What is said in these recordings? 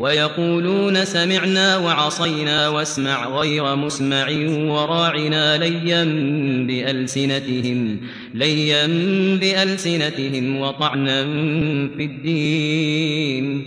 ويقولون سمعنا وعصينا واسمع غير مسمع وراعنا ليا بألسنتهم ليا بألسنتهم وطعنا في الدين.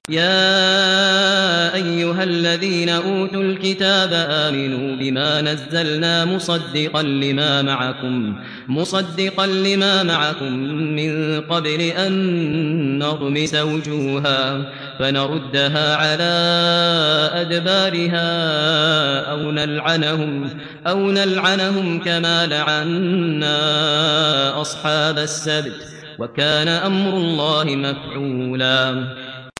يا أيها الذين أوتوا الكتاب آمنوا بما نزلنا مصدقا لما معكم مصدقا لما معكم من قبل أن نرمس وجوها فنردها على أدبارها أو نلعنهم أو نلعنهم كما لعنا أصحاب السبت وكان أمر الله مفعولا.